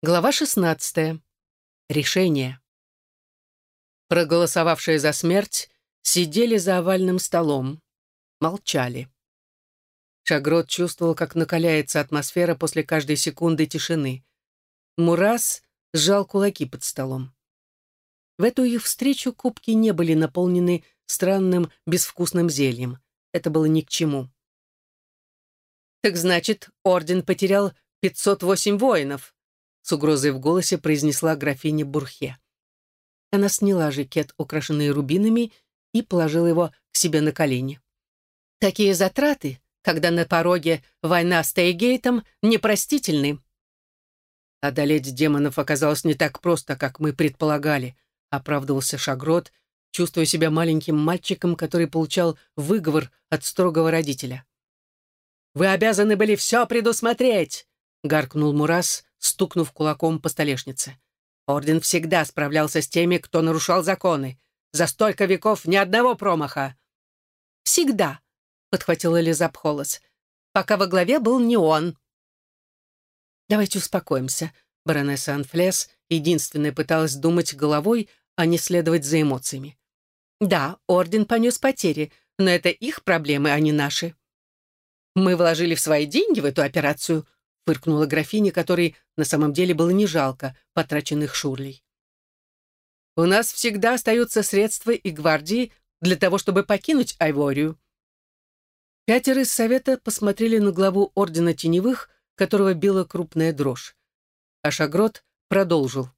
Глава 16. Решение. Проголосовавшие за смерть сидели за овальным столом. Молчали. Шагрот чувствовал, как накаляется атмосфера после каждой секунды тишины. Мурас сжал кулаки под столом. В эту их встречу кубки не были наполнены странным безвкусным зельем. Это было ни к чему. «Так значит, орден потерял 508 воинов», с угрозой в голосе произнесла графиня Бурхе. Она сняла жакет, украшенный рубинами, и положила его к себе на колени. «Такие затраты, когда на пороге война с Тейгейтом, непростительны». «Одолеть демонов оказалось не так просто, как мы предполагали», оправдывался Шагрот, чувствуя себя маленьким мальчиком, который получал выговор от строгого родителя. «Вы обязаны были все предусмотреть!» — гаркнул Мурас, стукнув кулаком по столешнице. Орден всегда справлялся с теми, кто нарушал законы. За столько веков ни одного промаха. «Всегда», — подхватила Лиза Пхолос, «пока во главе был не он». «Давайте успокоимся», — баронесса Анфлес единственная пыталась думать головой, а не следовать за эмоциями. «Да, Орден понес потери, но это их проблемы, а не наши». «Мы вложили в свои деньги в эту операцию», фыркнула графиня, которой на самом деле было не жалко потраченных шурлей. «У нас всегда остаются средства и гвардии для того, чтобы покинуть Айворию». Пятеро из совета посмотрели на главу Ордена Теневых, которого била крупная дрожь. А Шагрот продолжил.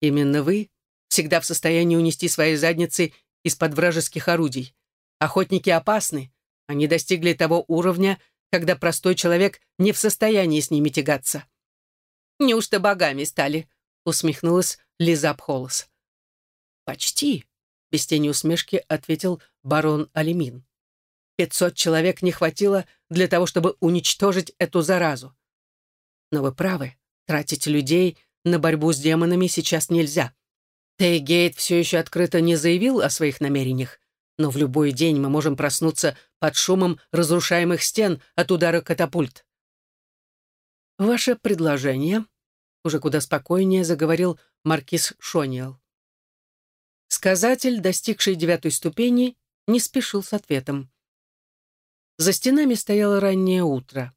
«Именно вы всегда в состоянии унести свои задницы из-под вражеских орудий. Охотники опасны. Они достигли того уровня, когда простой человек не в состоянии с ними тягаться. «Неужто богами стали?» — усмехнулась Лиза Пхолос. «Почти», — без тени усмешки ответил барон Алимин. «Пятьсот человек не хватило для того, чтобы уничтожить эту заразу. Но вы правы, тратить людей на борьбу с демонами сейчас нельзя. Тейгейт все еще открыто не заявил о своих намерениях, но в любой день мы можем проснуться под шумом разрушаемых стен от удара катапульт. «Ваше предложение?» — уже куда спокойнее заговорил маркиз Шониел. Сказатель, достигший девятой ступени, не спешил с ответом. За стенами стояло раннее утро.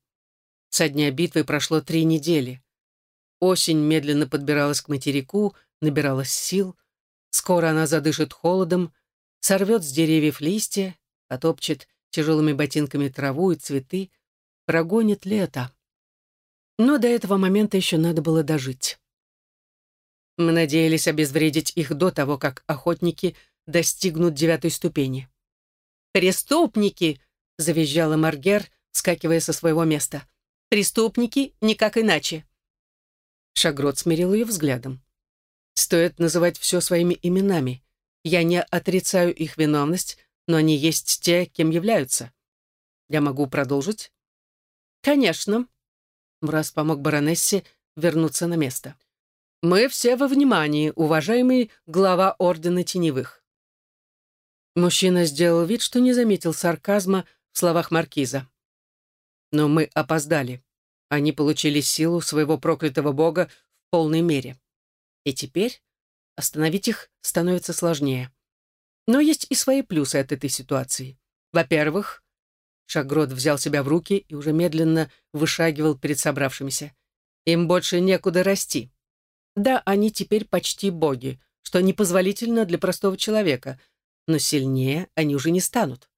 Со дня битвы прошло три недели. Осень медленно подбиралась к материку, набиралась сил. Скоро она задышит холодом, сорвет с деревьев листья, потопчет тяжелыми ботинками траву и цветы, прогонит лето. Но до этого момента еще надо было дожить. Мы надеялись обезвредить их до того, как охотники достигнут девятой ступени. «Преступники!» — завизжала Маргер, скакивая со своего места. «Преступники никак иначе!» Шагрот смирил ее взглядом. «Стоит называть все своими именами. Я не отрицаю их виновность, но они есть те, кем являются. Я могу продолжить? Конечно. Мраз помог баронессе вернуться на место. Мы все во внимании, уважаемый глава Ордена Теневых. Мужчина сделал вид, что не заметил сарказма в словах маркиза. Но мы опоздали. Они получили силу своего проклятого бога в полной мере. И теперь остановить их становится сложнее. Но есть и свои плюсы от этой ситуации. Во-первых, Шагрот взял себя в руки и уже медленно вышагивал перед собравшимися. Им больше некуда расти. Да, они теперь почти боги, что непозволительно для простого человека, но сильнее они уже не станут.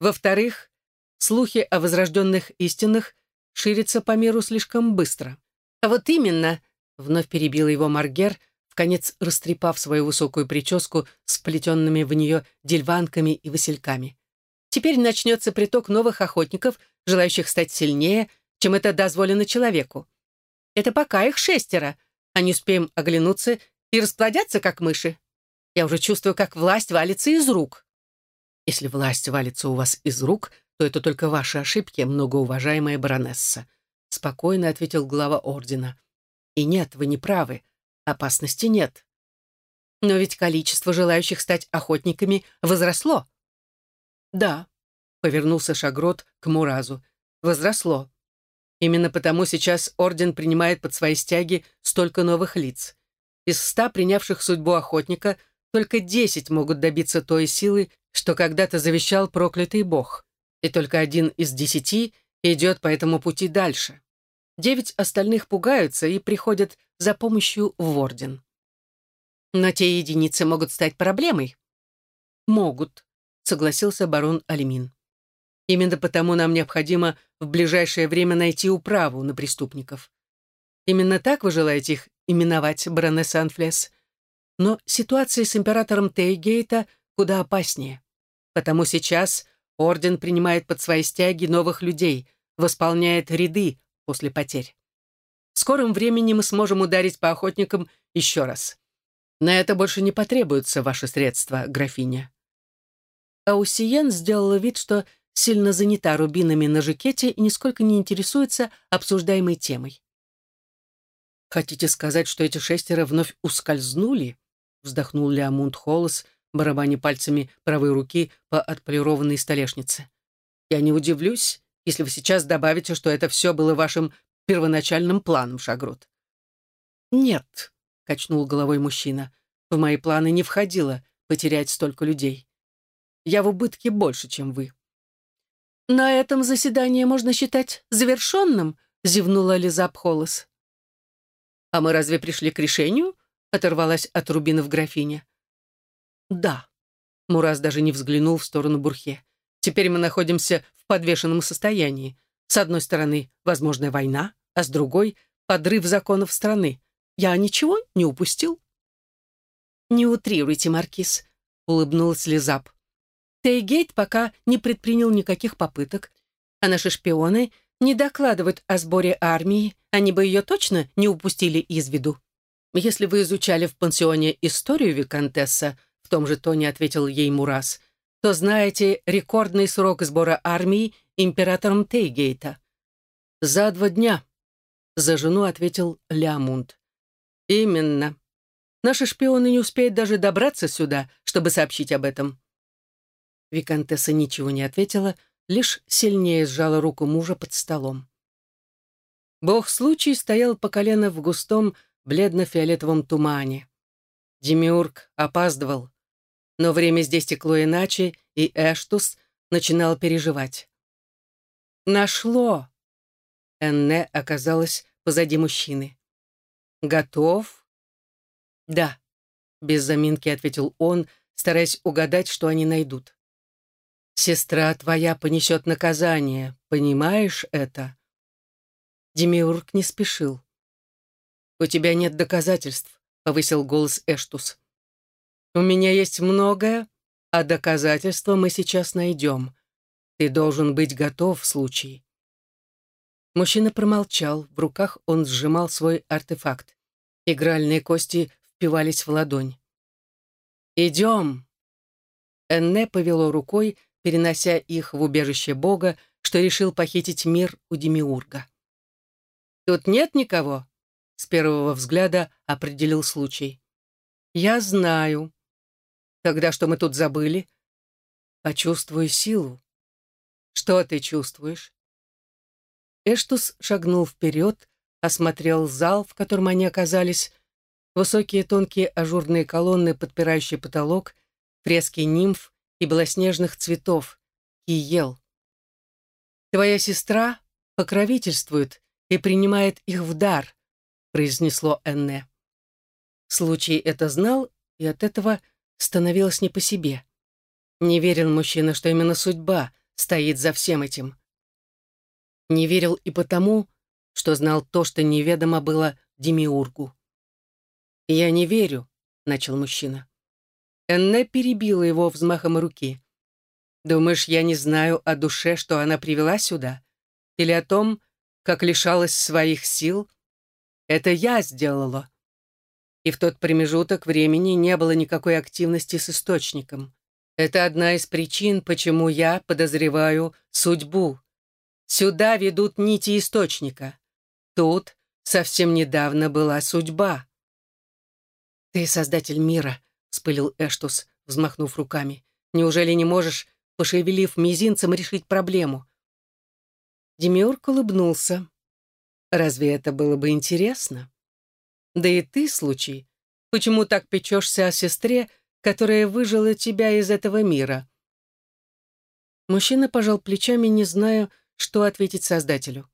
Во-вторых, слухи о возрожденных истинных ширятся по миру слишком быстро. А вот именно, вновь перебила его Маргер, конец растрепав свою высокую прическу с плетенными в нее дельванками и васильками. Теперь начнется приток новых охотников, желающих стать сильнее, чем это дозволено человеку. Это пока их шестеро, а не успеем оглянуться и расплодятся, как мыши. Я уже чувствую, как власть валится из рук. Если власть валится у вас из рук, то это только ваши ошибки, многоуважаемая баронесса», — спокойно ответил глава ордена. «И нет, вы не правы. Опасности нет. Но ведь количество желающих стать охотниками возросло. Да, повернулся Шагрот к Муразу. Возросло. Именно потому сейчас Орден принимает под свои стяги столько новых лиц. Из ста принявших судьбу охотника только десять могут добиться той силы, что когда-то завещал проклятый бог. И только один из десяти идет по этому пути дальше. Девять остальных пугаются и приходят за помощью в Орден. Но те единицы могут стать проблемой. Могут, согласился барон Алимин. Именно потому нам необходимо в ближайшее время найти управу на преступников. Именно так вы желаете их именовать, баронесса Анфлес? Но ситуация с императором Тейгейта куда опаснее. Потому сейчас орден принимает под свои стяги новых людей, восполняет ряды после потерь. В скором времени мы сможем ударить по охотникам еще раз. На это больше не потребуются ваши средства, графиня. Аусиен сделала вид, что сильно занята рубинами на жакете и нисколько не интересуется обсуждаемой темой. «Хотите сказать, что эти шестеро вновь ускользнули?» вздохнул Леомунд Холос, барабаня пальцами правой руки по отполированной столешнице. «Я не удивлюсь, если вы сейчас добавите, что это все было вашим первоначальным планом, Шагрот». «Нет», — качнул головой мужчина, — «в мои планы не входило потерять столько людей. Я в убытке больше, чем вы». «На этом заседание можно считать завершенным?» — зевнула Лиза Пхолос. «А мы разве пришли к решению?» — оторвалась от рубинов графиня. «Да». Мураз даже не взглянул в сторону Бурхе. «Теперь мы находимся в подвешенном состоянии. С одной стороны, возможная война, а с другой — подрыв законов страны. Я ничего не упустил?» «Не утрируйте, Маркиз», — улыбнулась Лизап. Тейгейт пока не предпринял никаких попыток, а наши шпионы не докладывают о сборе армии, они бы ее точно не упустили из виду. Если вы изучали в пансионе историю Викантесса, в том же тоне ответил ей Мурас, то знаете рекордный срок сбора армии императором Тейгейта. За два дня, за жену ответил Леомунд. Именно. Наши шпионы не успеют даже добраться сюда, чтобы сообщить об этом. Викантесса ничего не ответила, лишь сильнее сжала руку мужа под столом. Бог случай стоял по колено в густом бледно-фиолетовом тумане. Демиург опаздывал, но время здесь текло иначе, и Эштус начинал переживать. «Нашло!» Энне оказалась позади мужчины. «Готов?» «Да», — без заминки ответил он, стараясь угадать, что они найдут. Сестра твоя понесет наказание, понимаешь это?» Демиург не спешил. «У тебя нет доказательств», — повысил голос Эштус. «У меня есть многое, а доказательства мы сейчас найдем. Ты должен быть готов в случае». Мужчина промолчал, в руках он сжимал свой артефакт. Игральные кости впивались в ладонь. «Идем!» Энне повело рукой, перенося их в убежище Бога, что решил похитить мир у Демиурга. «Тут нет никого?» — с первого взгляда определил случай. «Я знаю. Тогда что мы тут забыли?» «Почувствую силу». «Что ты чувствуешь?» Эштус шагнул вперед, осмотрел зал, в котором они оказались, высокие тонкие ажурные колонны, подпирающие потолок, фрески нимф, и белоснежных цветов, Киел. «Твоя сестра покровительствует и принимает их в дар», произнесло Энне. Случай это знал, и от этого становилось не по себе. Не верил мужчина, что именно судьба стоит за всем этим. Не верил и потому, что знал то, что неведомо было Демиургу. «Я не верю», — начал мужчина. Энне перебила его взмахом руки. «Думаешь, я не знаю о душе, что она привела сюда? Или о том, как лишалась своих сил? Это я сделала». И в тот промежуток времени не было никакой активности с источником. Это одна из причин, почему я подозреваю судьбу. Сюда ведут нити источника. Тут совсем недавно была судьба. «Ты создатель мира», вспылил Эштус, взмахнув руками. «Неужели не можешь, пошевелив мизинцем, решить проблему?» Демиург улыбнулся. Разве это было бы интересно? Да и ты, случай, почему так печешься о сестре, которая выжила тебя из этого мира?» Мужчина пожал плечами, не зная, что ответить Создателю.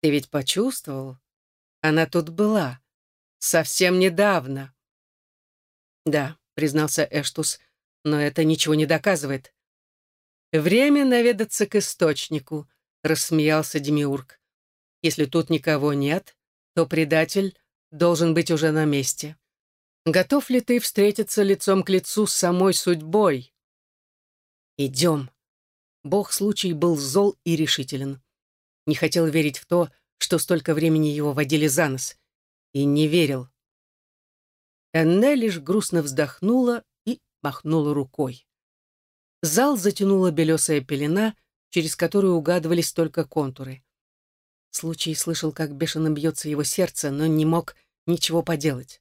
«Ты ведь почувствовал? Она тут была. Совсем недавно». «Да», — признался Эштус, — «но это ничего не доказывает». «Время наведаться к источнику», — рассмеялся Демиург. «Если тут никого нет, то предатель должен быть уже на месте. Готов ли ты встретиться лицом к лицу с самой судьбой?» «Идем». Бог случай был зол и решителен. Не хотел верить в то, что столько времени его водили за нос. И не верил. Энне лишь грустно вздохнула и махнула рукой. Зал затянула белесая пелена, через которую угадывались только контуры. Случай слышал, как бешено бьется его сердце, но не мог ничего поделать.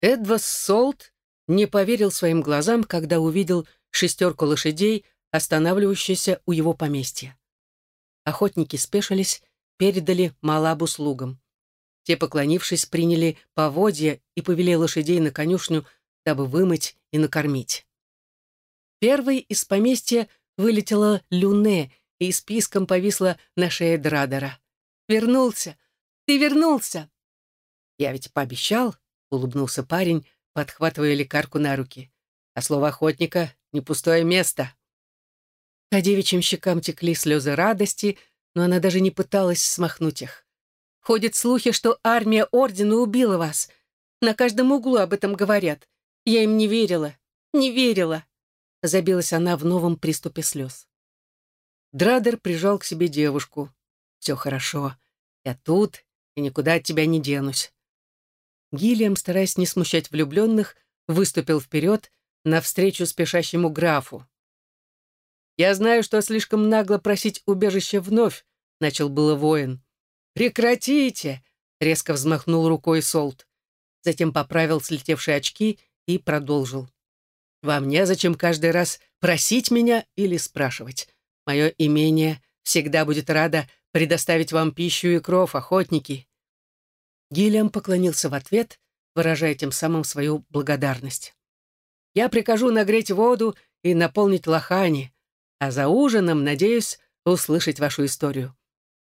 Эдвас Солт не поверил своим глазам, когда увидел шестерку лошадей, останавливающуюся у его поместья. Охотники спешились, передали Малабу слугам. Те, поклонившись, приняли поводья и повели лошадей на конюшню, дабы вымыть и накормить. Первой из поместья вылетела Люне и списком повисла на шее Драдера. «Вернулся! Ты вернулся!» «Я ведь пообещал», — улыбнулся парень, подхватывая лекарку на руки. «А слово охотника — не пустое место». По девичьим щекам текли слезы радости, но она даже не пыталась смахнуть их. «Ходят слухи, что армия Ордена убила вас. На каждом углу об этом говорят. Я им не верила, не верила». Забилась она в новом приступе слез. Драдер прижал к себе девушку. «Все хорошо. Я тут и никуда от тебя не денусь». Гильям, стараясь не смущать влюбленных, выступил вперед навстречу спешащему графу. «Я знаю, что слишком нагло просить убежище вновь», — начал было воин. «Прекратите!» — резко взмахнул рукой Солт. Затем поправил слетевшие очки и продолжил. «Вам незачем каждый раз просить меня или спрашивать. Мое имение всегда будет рада предоставить вам пищу и кров, охотники». Гильям поклонился в ответ, выражая тем самым свою благодарность. «Я прикажу нагреть воду и наполнить лохани а за ужином надеюсь услышать вашу историю.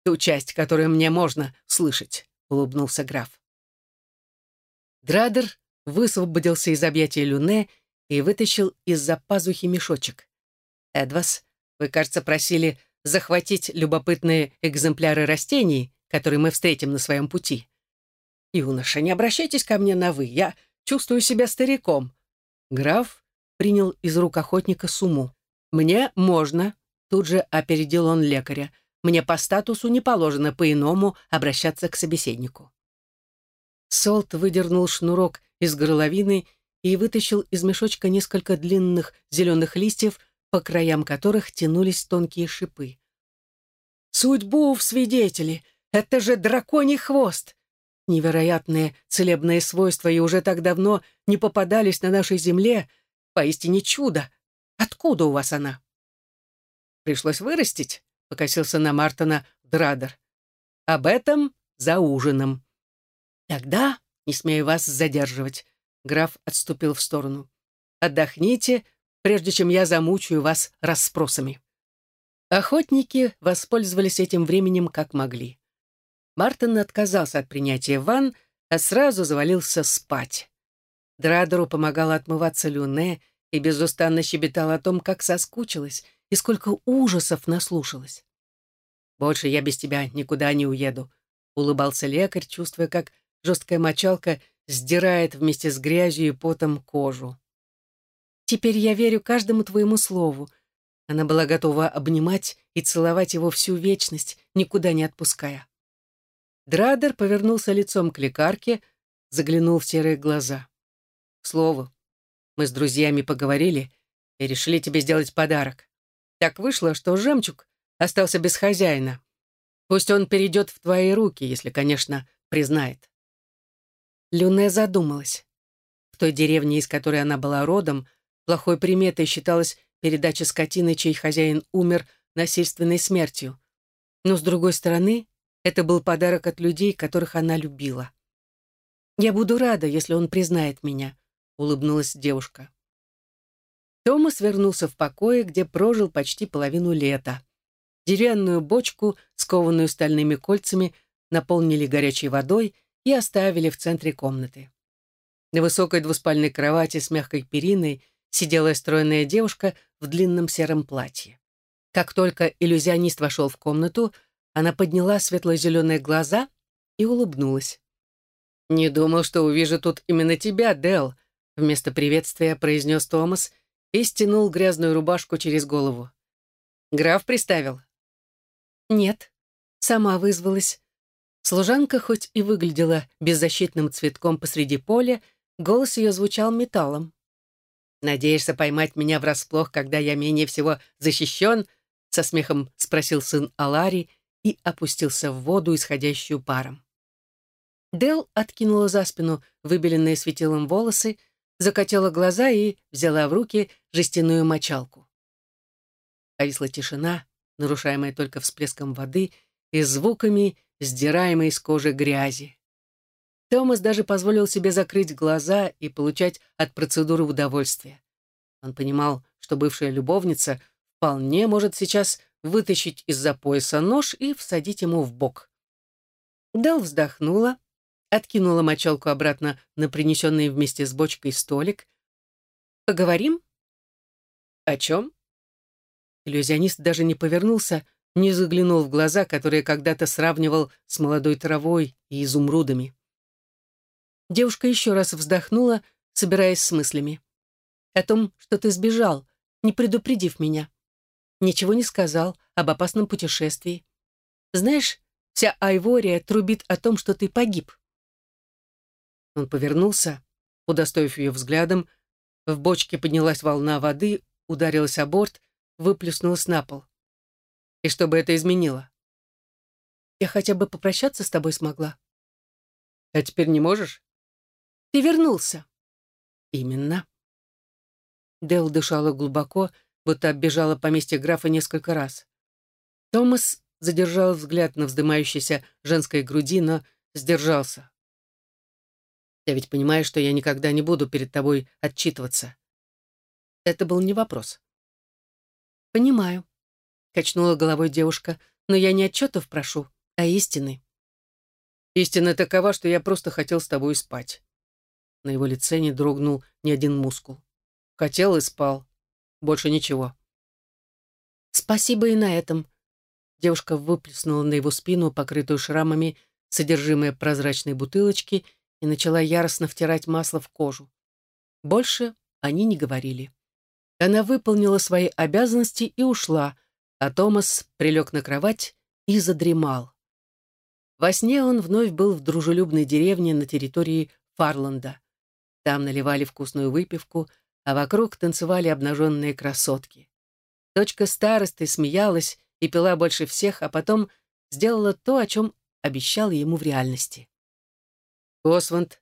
Ту часть, которую мне можно слышать», — улыбнулся граф. Драдер высвободился из объятия Люне и вытащил из-за пазухи мешочек. «Эдвас, вы, кажется, просили захватить любопытные экземпляры растений, которые мы встретим на своем пути. Юноша, не обращайтесь ко мне на «вы», я чувствую себя стариком». Граф принял из рук охотника сумму. «Мне можно», — тут же опередил он лекаря. «Мне по статусу не положено по-иному обращаться к собеседнику». Солт выдернул шнурок из горловины и вытащил из мешочка несколько длинных зеленых листьев, по краям которых тянулись тонкие шипы. «Судьбу в свидетели! Это же драконий хвост!» Невероятные целебные свойства и уже так давно не попадались на нашей земле. Поистине чудо! Откуда у вас она?» «Пришлось вырастить», — покосился на Мартона Драдер. «Об этом за ужином». «Тогда не смею вас задерживать», — граф отступил в сторону. «Отдохните, прежде чем я замучаю вас расспросами». Охотники воспользовались этим временем как могли. Мартин отказался от принятия ванн, а сразу завалился спать. Драдеру помогала отмываться Люне и безустанно щебетала о том, как соскучилась и сколько ужасов наслушалась. «Больше я без тебя никуда не уеду», — улыбался лекарь, чувствуя, как жесткая мочалка сдирает вместе с грязью и потом кожу. «Теперь я верю каждому твоему слову». Она была готова обнимать и целовать его всю вечность, никуда не отпуская. Драдер повернулся лицом к лекарке, заглянул в серые глаза. «К слову, мы с друзьями поговорили и решили тебе сделать подарок. Так вышло, что жемчуг остался без хозяина. Пусть он перейдет в твои руки, если, конечно, признает». Люне задумалась. В той деревне, из которой она была родом, плохой приметой считалась передача скотины, чей хозяин умер насильственной смертью. Но, с другой стороны, Это был подарок от людей, которых она любила. «Я буду рада, если он признает меня», — улыбнулась девушка. Томас вернулся в покое, где прожил почти половину лета. Деревянную бочку, скованную стальными кольцами, наполнили горячей водой и оставили в центре комнаты. На высокой двуспальной кровати с мягкой периной сидела стройная девушка в длинном сером платье. Как только иллюзионист вошел в комнату, она подняла светло-зеленые глаза и улыбнулась. «Не думал, что увижу тут именно тебя, Дел», вместо приветствия произнес Томас и стянул грязную рубашку через голову. «Граф приставил?» «Нет, сама вызвалась». Служанка хоть и выглядела беззащитным цветком посреди поля, голос ее звучал металлом. «Надеешься поймать меня врасплох, когда я менее всего защищен?» — со смехом спросил сын Алари и опустился в воду, исходящую паром. Дел откинула за спину выбеленные светилом волосы, закатила глаза и взяла в руки жестяную мочалку. Повисла тишина, нарушаемая только всплеском воды и звуками, сдираемой с кожи грязи. Томас даже позволил себе закрыть глаза и получать от процедуры удовольствие. Он понимал, что бывшая любовница вполне может сейчас вытащить из-за пояса нож и всадить ему в бок. Дел вздохнула, откинула мочалку обратно на принесенный вместе с бочкой столик. «Поговорим?» «О чем?» Иллюзионист даже не повернулся, не заглянул в глаза, которые когда-то сравнивал с молодой травой и изумрудами. Девушка еще раз вздохнула, собираясь с мыслями. «О том, что ты сбежал, не предупредив меня. Ничего не сказал об опасном путешествии. Знаешь, вся Айвория трубит о том, что ты погиб». Он повернулся, удостоив ее взглядом. В бочке поднялась волна воды, ударилась о борт, выплюснулась на пол. И что бы это изменило? Я хотя бы попрощаться с тобой смогла. А теперь не можешь? Ты вернулся. Именно. Дел дышала глубоко, будто оббежала поместье графа несколько раз. Томас задержал взгляд на вздымающейся женской груди, но сдержался. Ты ведь понимаешь, что я никогда не буду перед тобой отчитываться. Это был не вопрос. Понимаю, качнула головой девушка, но я не отчетов прошу, а истины. Истина такова, что я просто хотел с тобой спать. На его лице не дрогнул ни один мускул. Хотел и спал. Больше ничего. Спасибо и на этом. Девушка выплеснула на его спину, покрытую шрамами, содержимое прозрачной бутылочки и начала яростно втирать масло в кожу. Больше они не говорили. Она выполнила свои обязанности и ушла, а Томас прилег на кровать и задремал. Во сне он вновь был в дружелюбной деревне на территории Фарланда. Там наливали вкусную выпивку, а вокруг танцевали обнаженные красотки. Дочка старосты смеялась и пила больше всех, а потом сделала то, о чем обещала ему в реальности. Осванд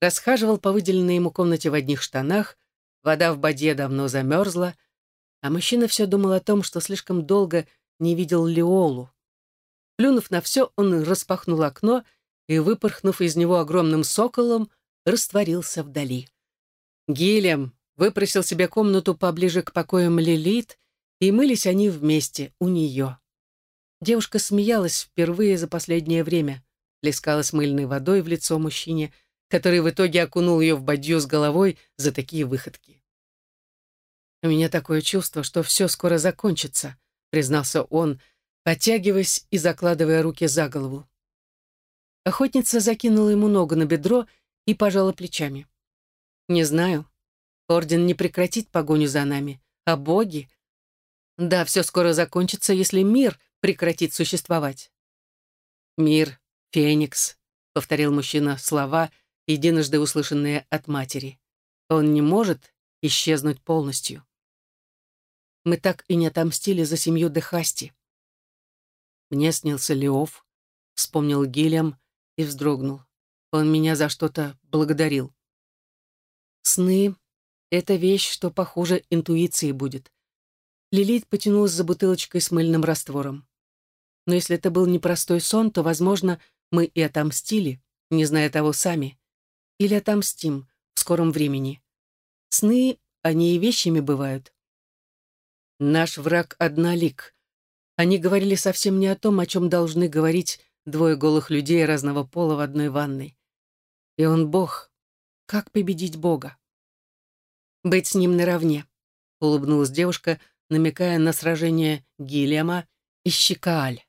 расхаживал по выделенной ему комнате в одних штанах, вода в бадье давно замерзла, а мужчина все думал о том, что слишком долго не видел Леолу. Плюнув на все, он распахнул окно и, выпорхнув из него огромным соколом, растворился вдали. Гилем выпросил себе комнату поближе к покоям Лилит, и мылись они вместе у нее. Девушка смеялась впервые за последнее время плескалась мыльной водой в лицо мужчине, который в итоге окунул ее в бадью с головой за такие выходки. «У меня такое чувство, что все скоро закончится», — признался он, подтягиваясь и закладывая руки за голову. Охотница закинула ему ногу на бедро и пожала плечами. «Не знаю. Орден не прекратит погоню за нами, а боги...» «Да, все скоро закончится, если мир прекратит существовать». «Мир «Феникс», — повторил мужчина слова, единожды услышанные от матери. «Он не может исчезнуть полностью». Мы так и не отомстили за семью Дехасти. Мне снился Леов, вспомнил Гильям и вздрогнул. Он меня за что-то благодарил. Сны — это вещь, что похуже интуиции будет. Лилит потянулась за бутылочкой с мыльным раствором. но если это был непростой сон, то, возможно, мы и отомстили, не зная того сами. Или отомстим в скором времени. Сны, они и вещами бывают. Наш враг однолик. Они говорили совсем не о том, о чем должны говорить двое голых людей разного пола в одной ванной. И он бог. Как победить бога? Быть с ним наравне, улыбнулась девушка, намекая на сражение Гильяма и Щикааль.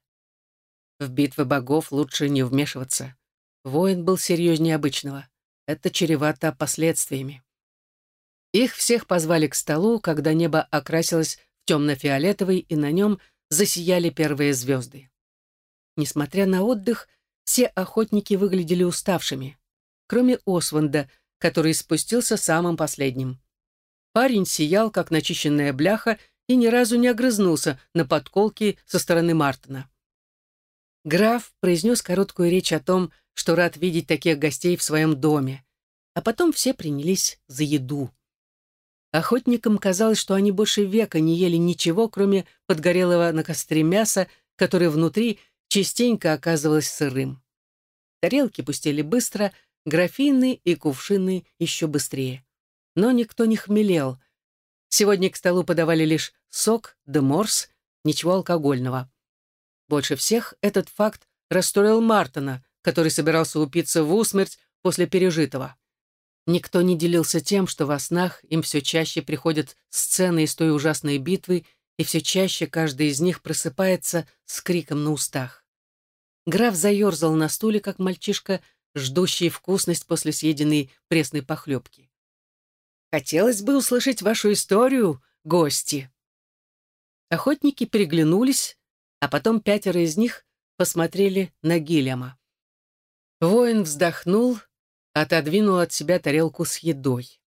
В битвы богов лучше не вмешиваться. Воин был серьезнее обычного. Это чревато последствиями. Их всех позвали к столу, когда небо окрасилось в темно-фиолетовый, и на нем засияли первые звезды. Несмотря на отдых, все охотники выглядели уставшими, кроме Осванда, который спустился самым последним. Парень сиял, как начищенная бляха, и ни разу не огрызнулся на подколки со стороны Мартина. Граф произнес короткую речь о том, что рад видеть таких гостей в своем доме, а потом все принялись за еду. Охотникам казалось, что они больше века не ели ничего, кроме подгорелого на костре мяса, которое внутри частенько оказывалось сырым. Тарелки пустели быстро, графины и кувшины еще быстрее. Но никто не хмелел. Сегодня к столу подавали лишь сок да морс, ничего алкогольного. Больше всех этот факт расстроил Мартона, который собирался упиться в усмерть после пережитого. Никто не делился тем, что во снах им все чаще приходят сцены из той ужасной битвы, и все чаще каждый из них просыпается с криком на устах. Граф заерзал на стуле, как мальчишка, ждущий вкусность после съеденной пресной похлебки. «Хотелось бы услышать вашу историю, гости!» Охотники переглянулись, а потом пятеро из них посмотрели на Гильяма. Воин вздохнул, отодвинул от себя тарелку с едой.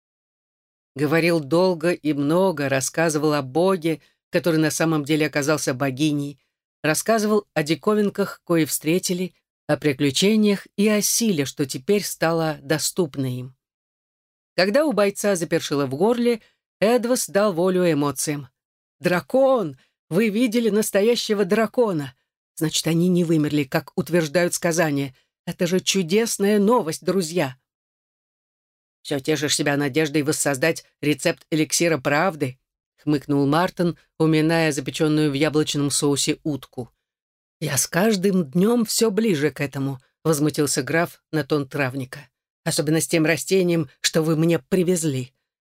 Говорил долго и много, рассказывал о Боге, который на самом деле оказался богиней, рассказывал о диковинках, кои встретили, о приключениях и о силе, что теперь стало доступно им. Когда у бойца запершило в горле, Эдвас дал волю эмоциям. «Дракон! Вы видели настоящего дракона! Значит, они не вымерли, как утверждают сказания. Это же чудесная новость, друзья!» «Все тешишь себя надеждой воссоздать рецепт эликсира правды?» — хмыкнул Мартин, уминая запеченную в яблочном соусе утку. «Я с каждым днем все ближе к этому», — возмутился граф на тон травника. «Особенно с тем растением, что вы мне привезли.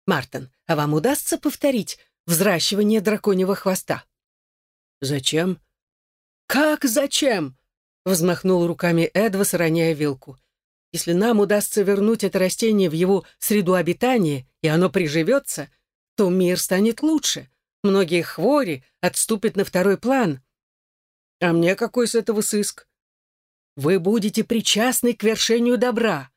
Мартин, а вам удастся повторить взращивание драконьего хвоста?» «Зачем?» «Как зачем?» — взмахнул руками Эдвас, роняя вилку. «Если нам удастся вернуть это растение в его среду обитания, и оно приживется, то мир станет лучше. Многие хвори отступят на второй план. А мне какой с этого сыск? Вы будете причастны к вершению добра.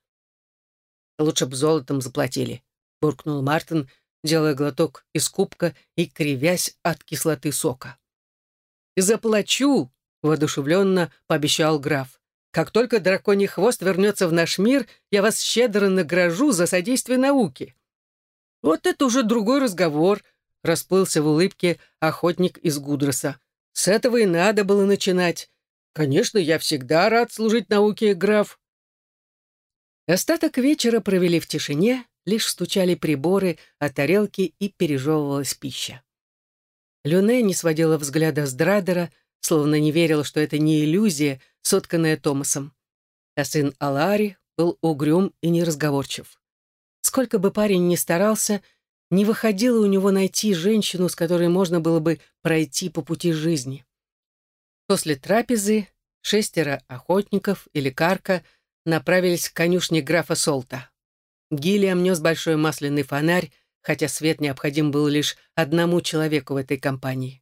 Лучше б золотом заплатили, буркнул Мартин, делая глоток из кубка и кривясь от кислоты сока. «Заплачу!» — воодушевленно пообещал граф. «Как только драконий хвост вернется в наш мир, я вас щедро награжу за содействие науке». «Вот это уже другой разговор», — расплылся в улыбке охотник из Гудроса. «С этого и надо было начинать. Конечно, я всегда рад служить науке, граф». Остаток вечера провели в тишине, лишь стучали приборы, а тарелки и пережевывалась пища. Люне не сводила взгляда с Драдера, словно не верила, что это не иллюзия, сотканная Томасом. А сын Алари был угрюм и неразговорчив. Сколько бы парень ни старался, не выходило у него найти женщину, с которой можно было бы пройти по пути жизни. После трапезы шестеро охотников и лекарка направились к конюшне графа Солта. Гиллиам нес большой масляный фонарь, хотя свет необходим был лишь одному человеку в этой компании.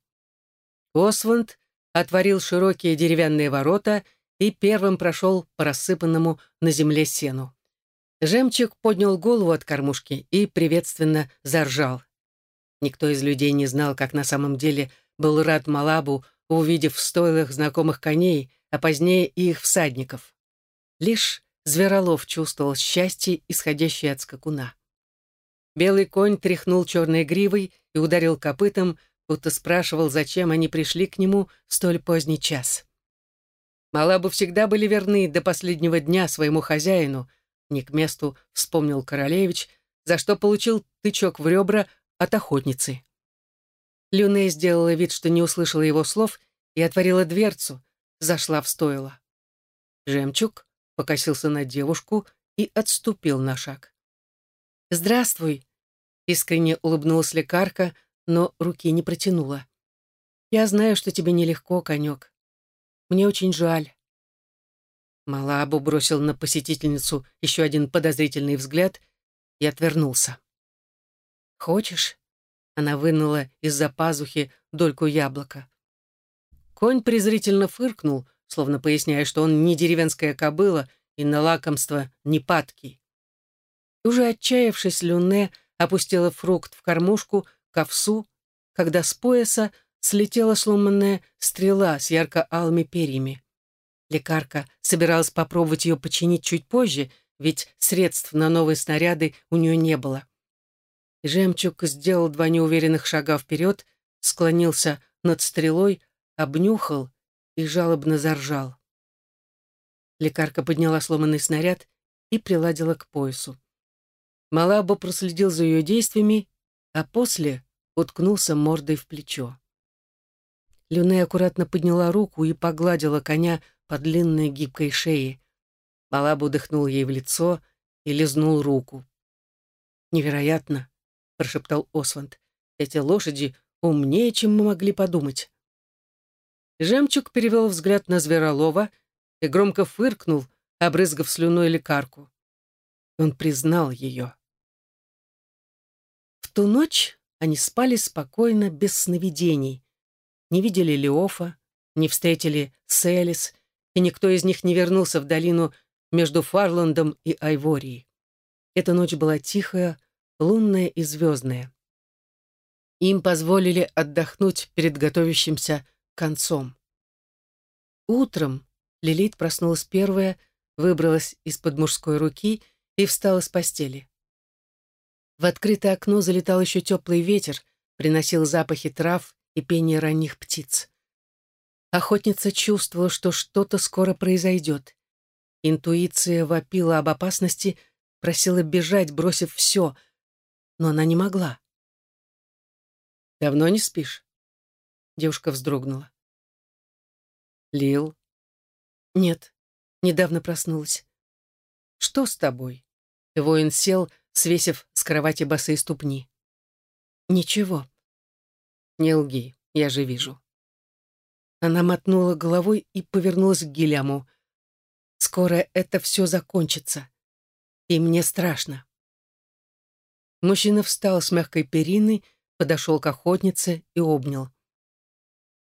Осванд отворил широкие деревянные ворота и первым прошел по рассыпанному на земле сену. Жемчуг поднял голову от кормушки и приветственно заржал. Никто из людей не знал, как на самом деле был рад Малабу, увидев в стойлах знакомых коней, а позднее и их всадников. Лишь Зверолов чувствовал счастье, исходящее от скакуна. Белый конь тряхнул черной гривой и ударил копытом, будто спрашивал, зачем они пришли к нему в столь поздний час. Малабы всегда были верны до последнего дня своему хозяину, не к месту вспомнил королевич, за что получил тычок в ребра от охотницы. Люне сделала вид, что не услышала его слов, и отворила дверцу, зашла в стойло. Жемчуг покосился на девушку и отступил на шаг. «Здравствуй», — искренне улыбнулась лекарка, но руки не протянула. «Я знаю, что тебе нелегко, конек. Мне очень жаль». Малабу бросил на посетительницу еще один подозрительный взгляд и отвернулся. «Хочешь?» Она вынула из-за пазухи дольку яблока. Конь презрительно фыркнул, словно поясняя, что он не деревенская кобыла и на лакомство не падкий. Уже отчаявшись, Люне опустила фрукт в кормушку к овсу, когда с пояса слетела сломанная стрела с ярко-алыми перьями. Лекарка собиралась попробовать ее починить чуть позже, ведь средств на новые снаряды у нее не было. Жемчуг сделал два неуверенных шага вперед, склонился над стрелой, обнюхал и жалобно заржал. Лекарка подняла сломанный снаряд и приладила к поясу. Малабо проследил за ее действиями, а после уткнулся мордой в плечо. Люне аккуратно подняла руку и погладила коня по длинной гибкой шее. Малаб удыхнул ей в лицо и лизнул руку. «Невероятно!» — прошептал Осванд. «Эти лошади умнее, чем мы могли подумать». Жемчуг перевел взгляд на Зверолова и громко фыркнул, обрызгав слюной лекарку. Он признал ее. В ту ночь они спали спокойно, без сновидений. Не видели Леофа, не встретили Селис, и никто из них не вернулся в долину между Фарландом и Айворией. Эта ночь была тихая, лунная и звездная. Им позволили отдохнуть перед готовящимся концом. Утром Лилит проснулась первая, выбралась из-под мужской руки и встала с постели. В открытое окно залетал еще теплый ветер, приносил запахи трав и пение ранних птиц. Охотница чувствовала, что что-то скоро произойдет. Интуиция вопила об опасности, просила бежать, бросив все, но она не могла. «Давно не спишь?» Девушка вздрогнула. «Лил?» «Нет, недавно проснулась». «Что с тобой?» Воин сел, свесив с кровати босые ступни. «Ничего». «Не лги, я же вижу». Она мотнула головой и повернулась к Гиляму. «Скоро это все закончится. И мне страшно». Мужчина встал с мягкой перины, подошел к охотнице и обнял.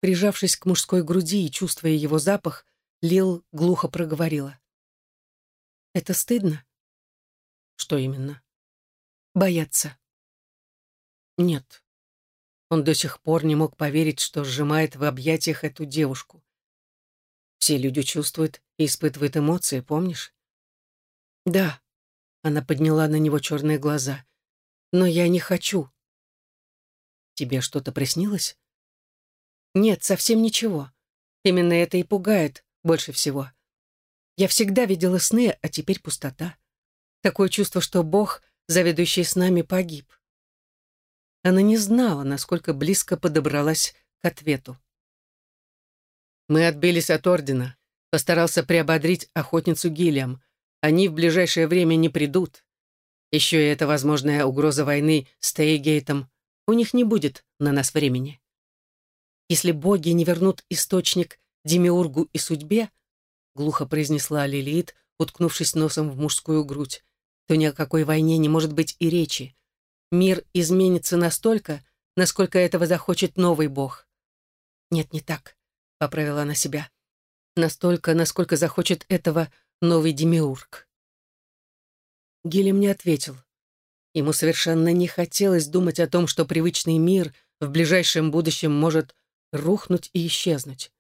Прижавшись к мужской груди и чувствуя его запах, Лил глухо проговорила. «Это стыдно?» «Что именно?» «Бояться». «Нет». Он до сих пор не мог поверить, что сжимает в объятиях эту девушку. Все люди чувствуют и испытывают эмоции, помнишь? «Да», — она подняла на него черные глаза. «Но я не хочу». «Тебе что-то приснилось?» Нет, совсем ничего. Именно это и пугает больше всего. Я всегда видела сны, а теперь пустота. Такое чувство, что Бог, заведующий с нами, погиб. Она не знала, насколько близко подобралась к ответу. «Мы отбились от Ордена», — постарался приободрить охотницу Гиллиам. «Они в ближайшее время не придут. Еще и эта возможная угроза войны с Тейгейтом. У них не будет на нас времени». Если боги не вернут источник Демиургу и судьбе, глухо произнесла Лилит, уткнувшись носом в мужскую грудь, то ни о какой войне не может быть и речи. Мир изменится настолько, насколько этого захочет новый бог. Нет, не так, поправила она себя. Настолько, насколько захочет этого новый Демиург. Гилем не ответил. Ему совершенно не хотелось думать о том, что привычный мир в ближайшем будущем может рухнуть и исчезнуть.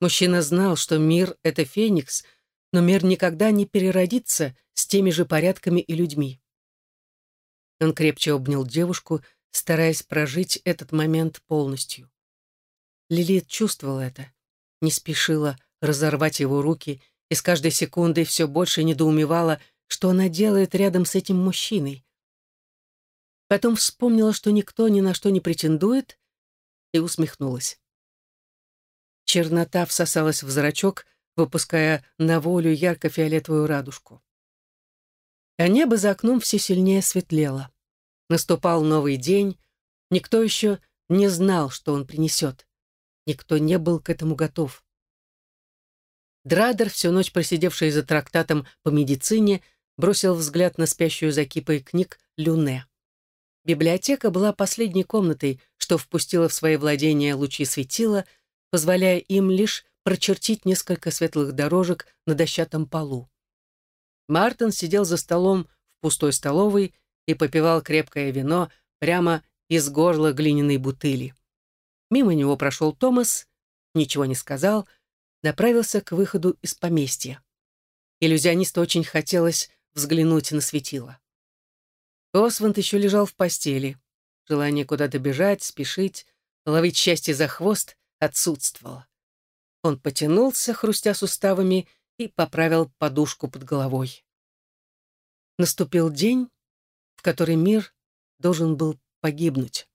Мужчина знал, что мир — это феникс, но мир никогда не переродится с теми же порядками и людьми. Он крепче обнял девушку, стараясь прожить этот момент полностью. Лилит чувствовала это, не спешила разорвать его руки, и с каждой секундой все больше недоумевала, что она делает рядом с этим мужчиной. Потом вспомнила, что никто ни на что не претендует, и усмехнулась. Чернота всосалась в зрачок, выпуская на волю ярко-фиолетовую радужку. А небо за окном все сильнее светлело. Наступал новый день, никто еще не знал, что он принесет. Никто не был к этому готов. Драдер, всю ночь просидевший за трактатом по медицине, бросил взгляд на спящую за кипой книг Люне. Библиотека была последней комнатой, что впустила в свои владения лучи светила, позволяя им лишь прочертить несколько светлых дорожек на дощатом полу. Мартин сидел за столом в пустой столовой и попивал крепкое вино прямо из горла глиняной бутыли. Мимо него прошел Томас, ничего не сказал, направился к выходу из поместья. Иллюзионисту очень хотелось взглянуть на светило. Осванд еще лежал в постели. Желание куда-то бежать, спешить, ловить счастье за хвост отсутствовало. Он потянулся, хрустя суставами, и поправил подушку под головой. Наступил день, в который мир должен был погибнуть.